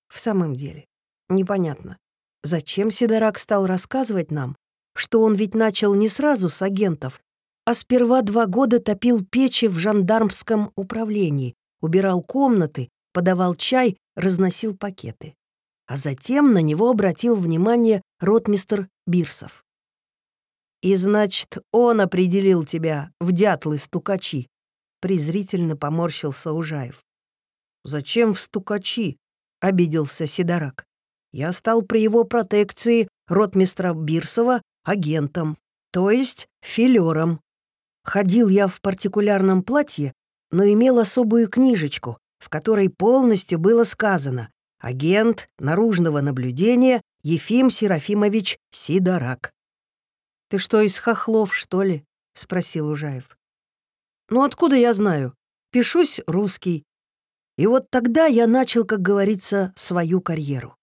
В самом деле, непонятно, зачем Сидорак стал рассказывать нам, что он ведь начал не сразу с агентов, а сперва два года топил печи в жандармском управлении, убирал комнаты, подавал чай, разносил пакеты а затем на него обратил внимание ротмистер Бирсов. «И значит, он определил тебя в дятлы-стукачи», — презрительно поморщился Ужаев. «Зачем в стукачи?» — обиделся Сидорак. «Я стал при его протекции ротмистра Бирсова агентом, то есть филером. Ходил я в партикулярном платье, но имел особую книжечку, в которой полностью было сказано «Агент наружного наблюдения Ефим Серафимович Сидорак». «Ты что, из хохлов, что ли?» — спросил Ужаев. «Ну откуда я знаю? Пишусь русский. И вот тогда я начал, как говорится, свою карьеру.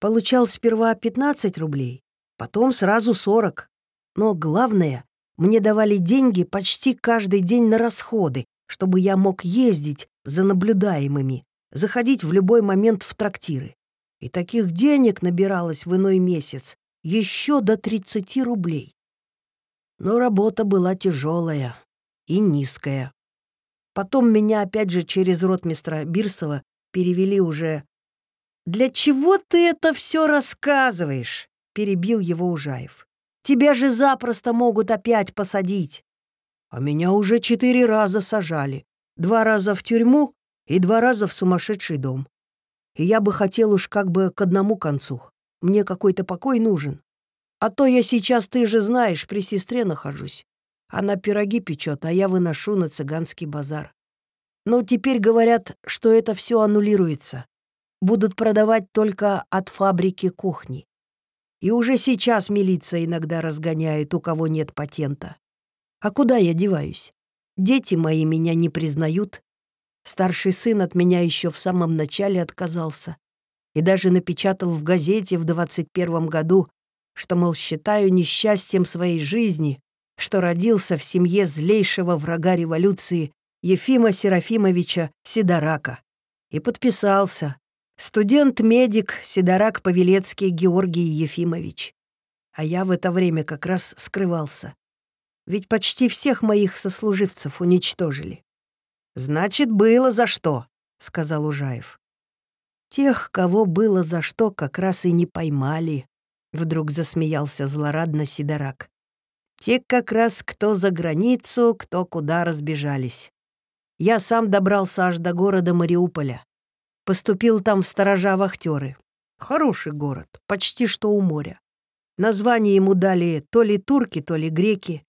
Получал сперва 15 рублей, потом сразу 40. Но главное, мне давали деньги почти каждый день на расходы, чтобы я мог ездить за наблюдаемыми, заходить в любой момент в трактиры. И таких денег набиралось в иной месяц еще до 30 рублей. Но работа была тяжелая и низкая. Потом меня опять же через ротмистра Бирсова перевели уже... «Для чего ты это все рассказываешь?» — перебил его Ужаев. «Тебя же запросто могут опять посадить». «А меня уже четыре раза сажали. Два раза в тюрьму и два раза в сумасшедший дом. И я бы хотел уж как бы к одному концу. Мне какой-то покой нужен. А то я сейчас, ты же знаешь, при сестре нахожусь. Она пироги печет, а я выношу на цыганский базар. Но теперь говорят, что это все аннулируется. Будут продавать только от фабрики кухни. И уже сейчас милиция иногда разгоняет, у кого нет патента. А куда я деваюсь? Дети мои меня не признают. Старший сын от меня еще в самом начале отказался. И даже напечатал в газете в 21 году, что, мол, считаю несчастьем своей жизни, что родился в семье злейшего врага революции Ефима Серафимовича Сидорака. И подписался. Студент-медик Сидорак Павелецкий Георгий Ефимович. А я в это время как раз скрывался. Ведь почти всех моих сослуживцев уничтожили. «Значит, было за что», — сказал Ужаев. «Тех, кого было за что, как раз и не поймали», — вдруг засмеялся злорадно Сидорак. «Те как раз кто за границу, кто куда разбежались. Я сам добрался аж до города Мариуполя. Поступил там в сторожа-вахтёры. Хороший город, почти что у моря. Название ему дали то ли турки, то ли греки.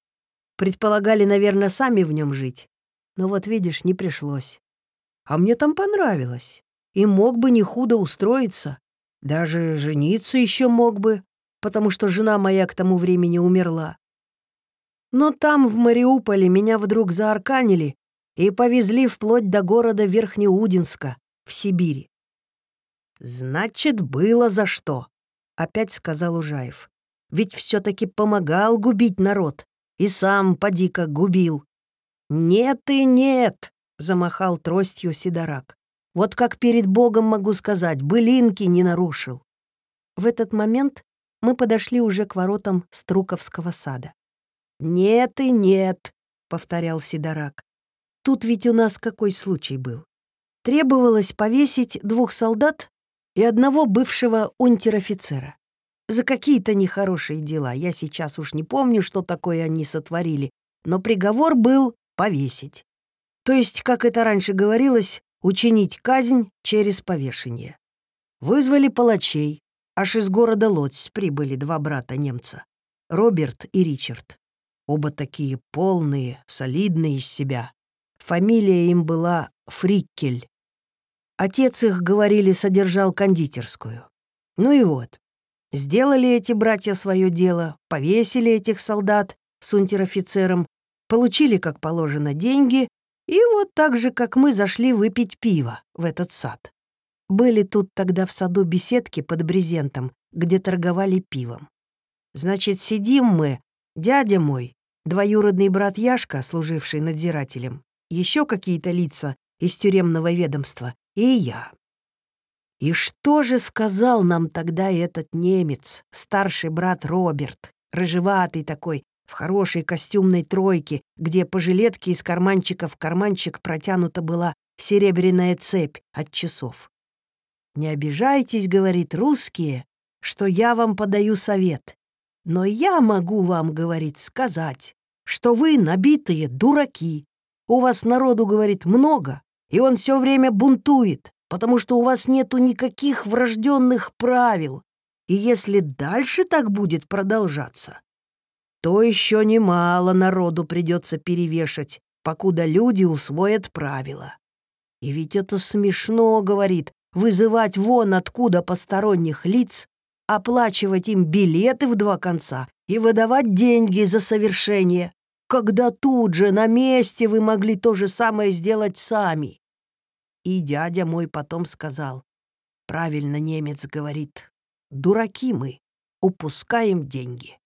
Предполагали, наверное, сами в нем жить. Но вот видишь, не пришлось. А мне там понравилось. И мог бы не худо устроиться. Даже жениться еще мог бы, потому что жена моя к тому времени умерла. Но там, в Мариуполе, меня вдруг заарканили и повезли вплоть до города Верхнеудинска, в Сибири. «Значит, было за что», — опять сказал Ужаев. «Ведь все таки помогал губить народ, и сам поди-ка губил». «Нет и нет», — замахал тростью Сидорак. «Вот как перед Богом могу сказать, былинки не нарушил». В этот момент мы подошли уже к воротам Струковского сада. «Нет и нет», — повторял Сидорак. «Тут ведь у нас какой случай был? Требовалось повесить двух солдат и одного бывшего унтер-офицера. За какие-то нехорошие дела. Я сейчас уж не помню, что такое они сотворили, но приговор был повесить. То есть, как это раньше говорилось, учинить казнь через повешение. Вызвали палачей. Аж из города Лодзь прибыли два брата немца. Роберт и Ричард. Оба такие полные, солидные из себя. Фамилия им была Фриккель. Отец их, говорили, содержал кондитерскую. Ну и вот. Сделали эти братья свое дело, повесили этих солдат с унтер-офицером, получили, как положено, деньги, и вот так же, как мы, зашли выпить пиво в этот сад. Были тут тогда в саду беседки под брезентом, где торговали пивом. Значит, сидим мы, дядя мой, двоюродный брат Яшка, служивший надзирателем, еще какие-то лица из тюремного ведомства, и я. И что же сказал нам тогда этот немец, старший брат Роберт, рыжеватый такой, в хорошей костюмной тройке, где по жилетке из карманчика в карманчик протянута была серебряная цепь от часов. «Не обижайтесь, — говорит, — русские, что я вам подаю совет. Но я могу вам, — говорит, — сказать, что вы набитые дураки. У вас народу, говорит, много, и он все время бунтует, потому что у вас нету никаких врожденных правил. И если дальше так будет продолжаться, то еще немало народу придется перевешать, покуда люди усвоят правила. И ведь это смешно, говорит, вызывать вон откуда посторонних лиц, оплачивать им билеты в два конца и выдавать деньги за совершение, когда тут же на месте вы могли то же самое сделать сами. И дядя мой потом сказал, правильно немец говорит, дураки мы, упускаем деньги.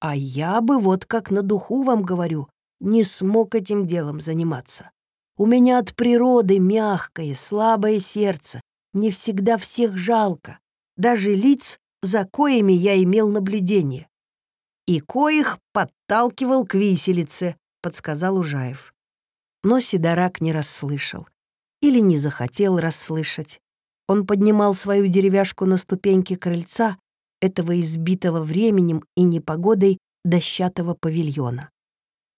А я бы вот как на духу вам говорю, не смог этим делом заниматься. У меня от природы мягкое, слабое сердце. Не всегда всех жалко. Даже лиц, за коими я имел наблюдение. И коих подталкивал к виселице, подсказал Ужаев. Но Сидорак не расслышал. Или не захотел расслышать. Он поднимал свою деревяшку на ступеньки крыльца этого избитого временем и непогодой дощатого павильона.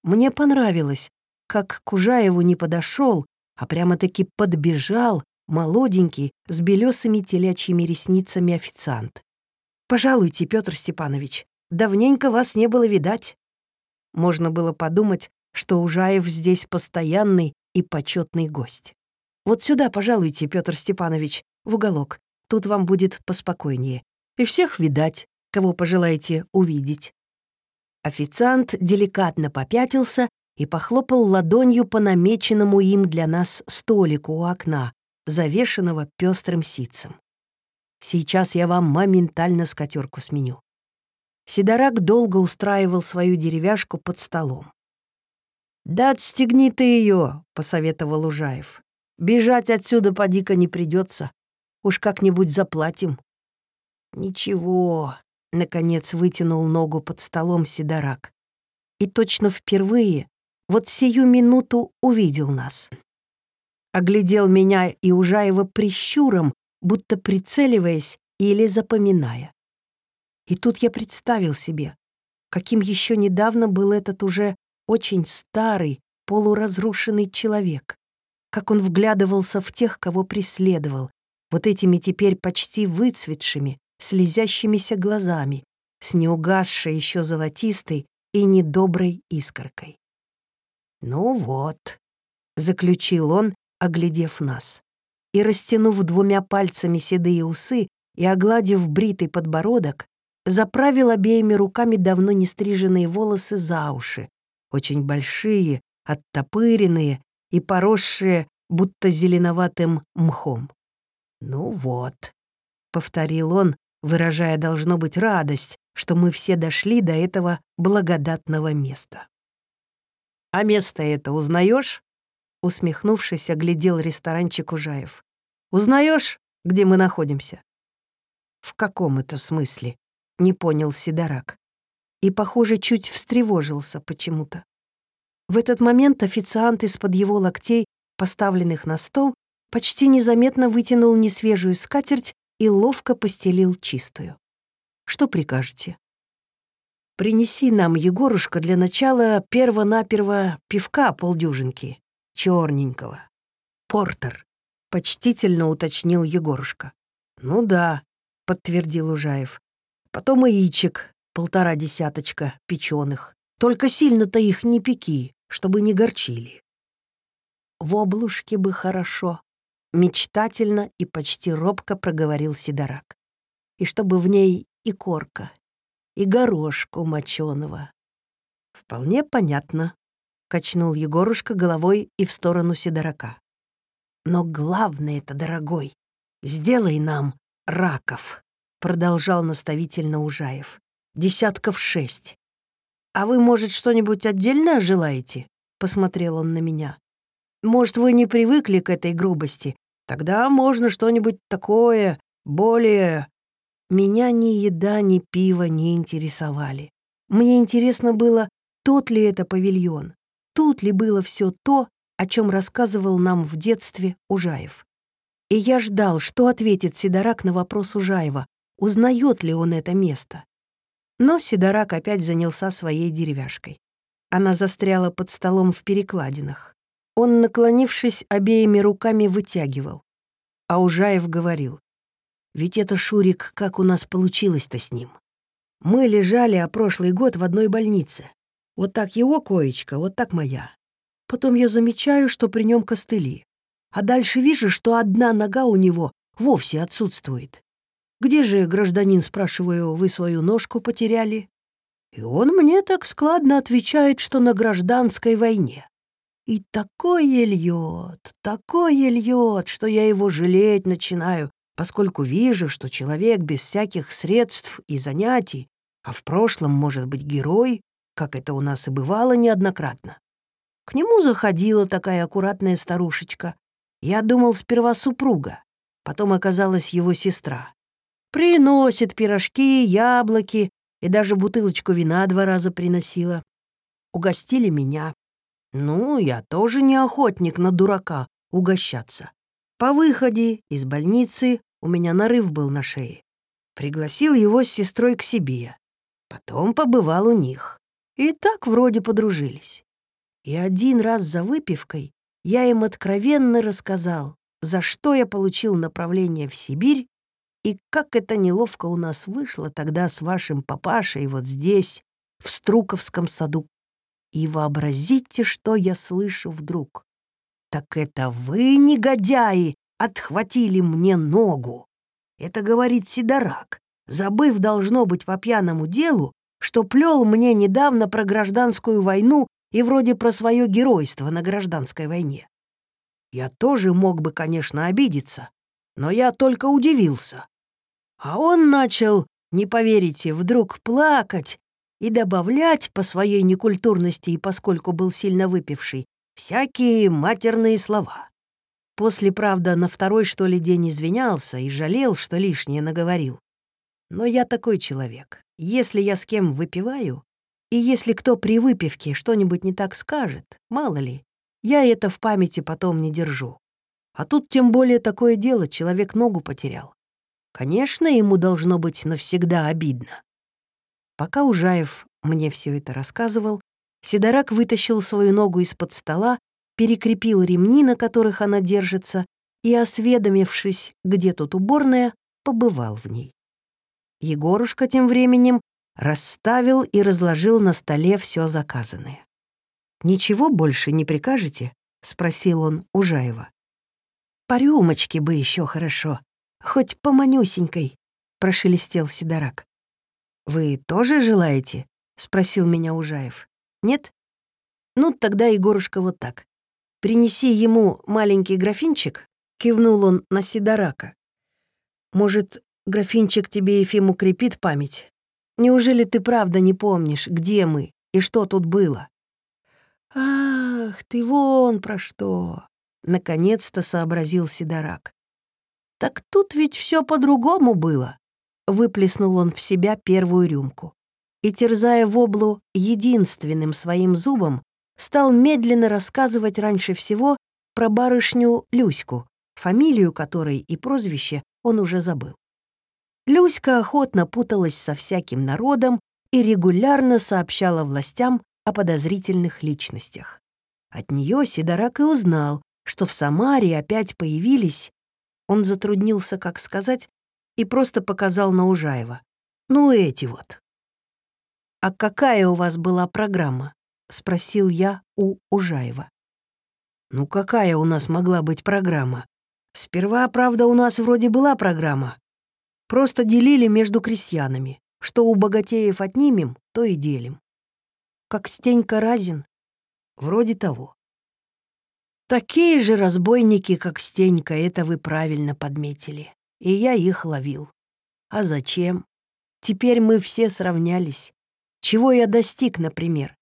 Мне понравилось, как к Ужаеву не подошел, а прямо-таки подбежал молоденький с белесыми телячьими ресницами официант. «Пожалуйте, Петр Степанович, давненько вас не было видать». Можно было подумать, что Ужаев здесь постоянный и почетный гость. «Вот сюда, пожалуйте, Петр Степанович, в уголок. Тут вам будет поспокойнее. И всех видать, кого пожелаете увидеть». Официант деликатно попятился и похлопал ладонью по намеченному им для нас столику у окна, завешенного пестрым ситцем. «Сейчас я вам моментально скатерку сменю». Сидорак долго устраивал свою деревяшку под столом. «Да отстегни ты ее, посоветовал Ужаев. «Бежать отсюда поди-ка не придется. Уж как-нибудь заплатим». «Ничего», — наконец вытянул ногу под столом Сидорак. И точно впервые вот сию минуту увидел нас. Оглядел меня и Ужаева прищуром, будто прицеливаясь или запоминая. И тут я представил себе, каким еще недавно был этот уже очень старый, полуразрушенный человек, как он вглядывался в тех, кого преследовал, вот этими теперь почти выцветшими, слезящимися глазами, с неугасшей еще золотистой и недоброй искоркой. «Ну вот», — заключил он, оглядев нас, и, растянув двумя пальцами седые усы и огладив бритый подбородок, заправил обеими руками давно не стриженные волосы за уши, очень большие, оттопыренные и поросшие будто зеленоватым мхом. «Ну вот», — повторил он, выражая, должно быть, радость, что мы все дошли до этого благодатного места. «А место это узнаешь? Усмехнувшись, оглядел ресторанчик Ужаев. Узнаешь, где мы находимся?» «В каком это смысле?» — не понял Сидорак. И, похоже, чуть встревожился почему-то. В этот момент официант из-под его локтей, поставленных на стол, почти незаметно вытянул несвежую скатерть и ловко постелил чистую. «Что прикажете?» Принеси нам, Егорушка, для начала перво-наперво пивка полдюжинки, черненького. Портер, — почтительно уточнил Егорушка. Ну да, — подтвердил Ужаев. Потом яичек, полтора десяточка, печеных. Только сильно-то их не пеки, чтобы не горчили. В облушке бы хорошо, — мечтательно и почти робко проговорил Сидорак. И чтобы в ней и корка, и горошку моченого. «Вполне понятно», — качнул Егорушка головой и в сторону Сидорака. «Но главное это, дорогой, сделай нам раков», — продолжал наставительно Ужаев. «Десятков шесть. А вы, может, что-нибудь отдельное желаете?» — посмотрел он на меня. «Может, вы не привыкли к этой грубости? Тогда можно что-нибудь такое, более меня ни еда, ни пиво не интересовали. Мне интересно было, тот ли это павильон, тут ли было все то, о чем рассказывал нам в детстве Ужаев. И я ждал, что ответит Сидорак на вопрос Ужаева, узнает ли он это место. Но Сидорак опять занялся своей деревяшкой. Она застряла под столом в перекладинах. Он, наклонившись, обеими руками вытягивал. А Ужаев говорил, ведь это Шурик, как у нас получилось-то с ним. Мы лежали, а прошлый год в одной больнице. Вот так его коечка, вот так моя. Потом я замечаю, что при нем костыли. а дальше вижу, что одна нога у него вовсе отсутствует. «Где же, гражданин, спрашиваю, вы свою ножку потеряли?» И он мне так складно отвечает, что на гражданской войне. И такое льет, такое льет, что я его жалеть начинаю, поскольку вижу, что человек без всяких средств и занятий, а в прошлом может быть герой, как это у нас и бывало неоднократно. К нему заходила такая аккуратная старушечка. Я думал сперва супруга, потом оказалась его сестра. Приносит пирожки, яблоки и даже бутылочку вина два раза приносила. Угостили меня. Ну, я тоже не охотник на дурака угощаться. По выходе из больницы у меня нарыв был на шее. Пригласил его с сестрой к себе. Потом побывал у них. И так вроде подружились. И один раз за выпивкой я им откровенно рассказал, за что я получил направление в Сибирь и как это неловко у нас вышло тогда с вашим папашей вот здесь, в Струковском саду. И вообразите, что я слышу вдруг. Так это вы, негодяи, отхватили мне ногу. Это говорит Сидорак, забыв, должно быть, по пьяному делу, что плел мне недавно про гражданскую войну и вроде про свое геройство на гражданской войне. Я тоже мог бы, конечно, обидеться, но я только удивился. А он начал, не поверите, вдруг плакать и добавлять по своей некультурности и поскольку был сильно выпивший всякие матерные слова. После, правда, на второй, что ли, день извинялся и жалел, что лишнее наговорил. Но я такой человек. Если я с кем выпиваю, и если кто при выпивке что-нибудь не так скажет, мало ли, я это в памяти потом не держу. А тут тем более такое дело, человек ногу потерял. Конечно, ему должно быть навсегда обидно. Пока Ужаев мне все это рассказывал, Сидорак вытащил свою ногу из-под стола, перекрепил ремни, на которых она держится, и, осведомившись, где тут уборная, побывал в ней. Егорушка тем временем расставил и разложил на столе все заказанное. «Ничего больше не прикажете?» — спросил он Ужаева. «По рюмочке бы еще хорошо», хоть по манюсенькой», — прошелестел Сидорак. «Вы тоже желаете?» — спросил меня Ужаев. «Нет? Ну, тогда, Егорушка, вот так. Принеси ему маленький графинчик», — кивнул он на Сидорака. «Может, графинчик тебе, Ефим, укрепит память? Неужели ты правда не помнишь, где мы и что тут было?» «Ах, ты вон про что!» — наконец-то сообразил Сидорак. Так тут ведь все по-другому было. Выплеснул он в себя первую рюмку. И, терзая воблу единственным своим зубом, стал медленно рассказывать раньше всего про барышню Люську, фамилию которой и прозвище он уже забыл. Люська охотно путалась со всяким народом и регулярно сообщала властям о подозрительных личностях. От нее Сидорак и узнал, что в Самаре опять появились он затруднился, как сказать, и просто показал на Ужаева. «Ну, эти вот». «А какая у вас была программа?» — спросил я у Ужаева. «Ну, какая у нас могла быть программа? Сперва, правда, у нас вроде была программа. Просто делили между крестьянами. Что у богатеев отнимем, то и делим. Как Стенька Разин? Вроде того. Такие же разбойники, как Стенька, это вы правильно подметили. И я их ловил. А зачем? Теперь мы все сравнялись. Чего я достиг, например?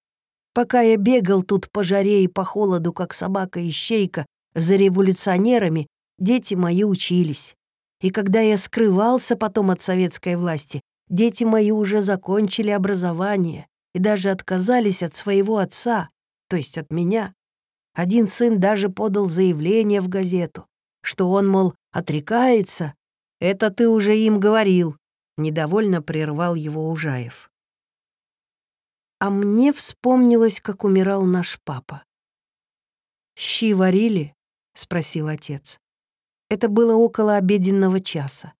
Пока я бегал тут по жаре и по холоду, как собака-ищейка, за революционерами, дети мои учились. И когда я скрывался потом от советской власти, дети мои уже закончили образование и даже отказались от своего отца, то есть от меня. Один сын даже подал заявление в газету, что он, мол, отрекается. Это ты уже им говорил, недовольно прервал его Ужаев. А мне вспомнилось, как умирал наш папа. «Щи варили?» — спросил отец. Это было около обеденного часа.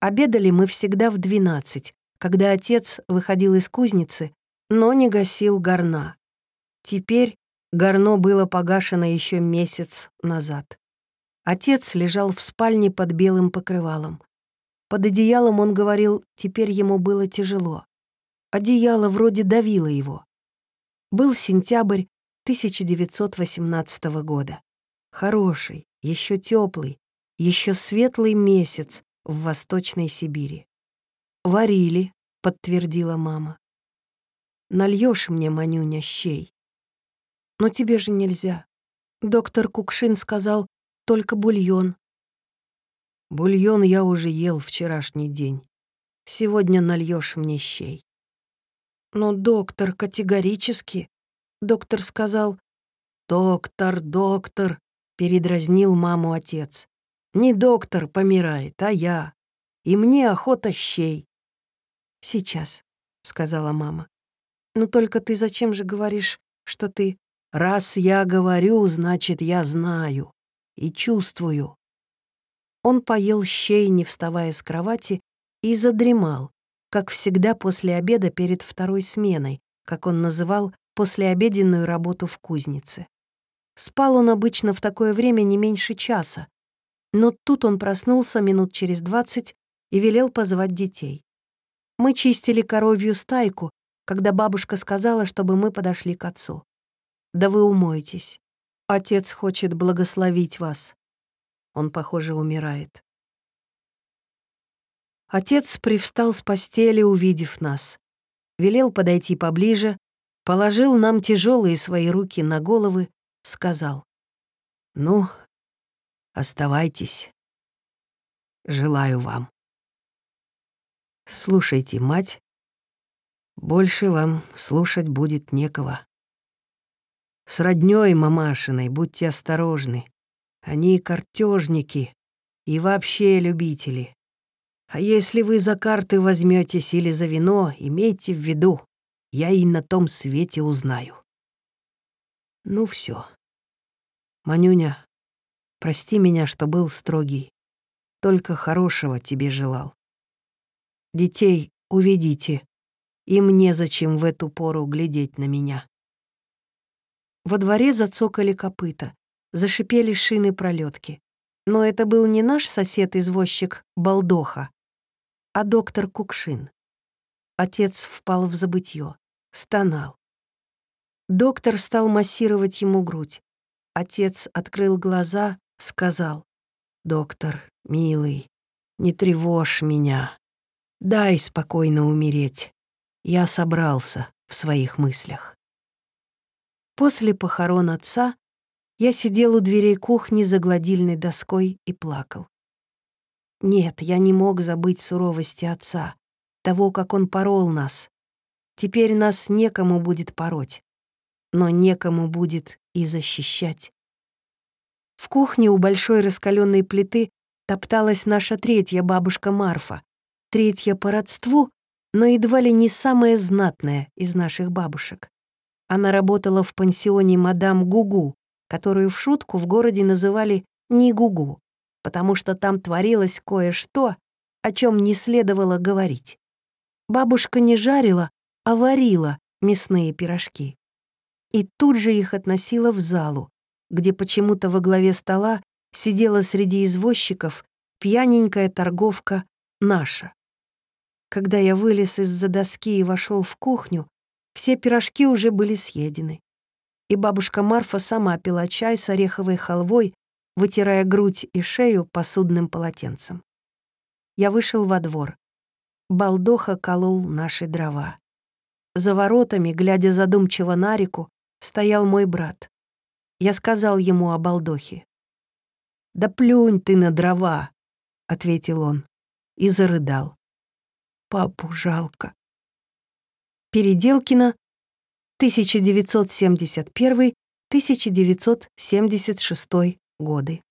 Обедали мы всегда в двенадцать, когда отец выходил из кузницы, но не гасил горна. Теперь Горно было погашено еще месяц назад. Отец лежал в спальне под белым покрывалом. Под одеялом он говорил, теперь ему было тяжело. Одеяло вроде давило его. Был сентябрь 1918 года. Хороший, еще теплый, еще светлый месяц в Восточной Сибири. «Варили», — подтвердила мама. Нальешь мне, Манюня, щей?» «Но тебе же нельзя. Доктор Кукшин сказал, только бульон». «Бульон я уже ел вчерашний день. Сегодня нальешь мне щей». «Но доктор категорически...» Доктор сказал, «Доктор, доктор», — передразнил маму отец. «Не доктор помирает, а я. И мне охота щей». «Сейчас», — сказала мама. «Но только ты зачем же говоришь, что ты...» «Раз я говорю, значит, я знаю и чувствую». Он поел щей, не вставая с кровати, и задремал, как всегда после обеда перед второй сменой, как он называл послеобеденную работу в кузнице. Спал он обычно в такое время не меньше часа, но тут он проснулся минут через двадцать и велел позвать детей. Мы чистили коровью стайку, когда бабушка сказала, чтобы мы подошли к отцу. «Да вы умоетесь. Отец хочет благословить вас». Он, похоже, умирает. Отец привстал с постели, увидев нас. Велел подойти поближе, положил нам тяжелые свои руки на головы, сказал. «Ну, оставайтесь. Желаю вам». «Слушайте, мать, больше вам слушать будет некого. С роднёй мамашиной будьте осторожны. Они картежники и вообще любители. А если вы за карты возьметесь или за вино, имейте в виду, я и на том свете узнаю. Ну все. Манюня, прости меня, что был строгий. Только хорошего тебе желал. Детей уведите, им незачем в эту пору глядеть на меня. Во дворе зацокали копыта, зашипели шины пролетки. Но это был не наш сосед-извозчик Балдоха, а доктор Кукшин. Отец впал в забытье, стонал. Доктор стал массировать ему грудь. Отец открыл глаза, сказал, «Доктор, милый, не тревожь меня. Дай спокойно умереть. Я собрался в своих мыслях. После похорон отца я сидел у дверей кухни за гладильной доской и плакал. Нет, я не мог забыть суровости отца, того, как он порол нас. Теперь нас некому будет пороть, но некому будет и защищать. В кухне у большой раскаленной плиты топталась наша третья бабушка Марфа, третья по родству, но едва ли не самая знатная из наших бабушек. Она работала в пансионе мадам Гугу, которую в шутку в городе называли «не Гугу», потому что там творилось кое-что, о чем не следовало говорить. Бабушка не жарила, а варила мясные пирожки. И тут же их относила в залу, где почему-то во главе стола сидела среди извозчиков пьяненькая торговка наша. Когда я вылез из-за доски и вошел в кухню, все пирожки уже были съедены. И бабушка Марфа сама пила чай с ореховой халвой, вытирая грудь и шею посудным полотенцем. Я вышел во двор. Балдоха колол наши дрова. За воротами, глядя задумчиво на реку, стоял мой брат. Я сказал ему о Балдохе. «Да плюнь ты на дрова», — ответил он и зарыдал. Папу жалко. Переделкина, 1971-1976 годы.